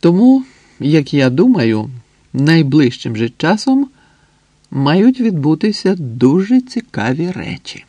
Тому, як я думаю, найближчим же часом мають відбутися дуже цікаві речі.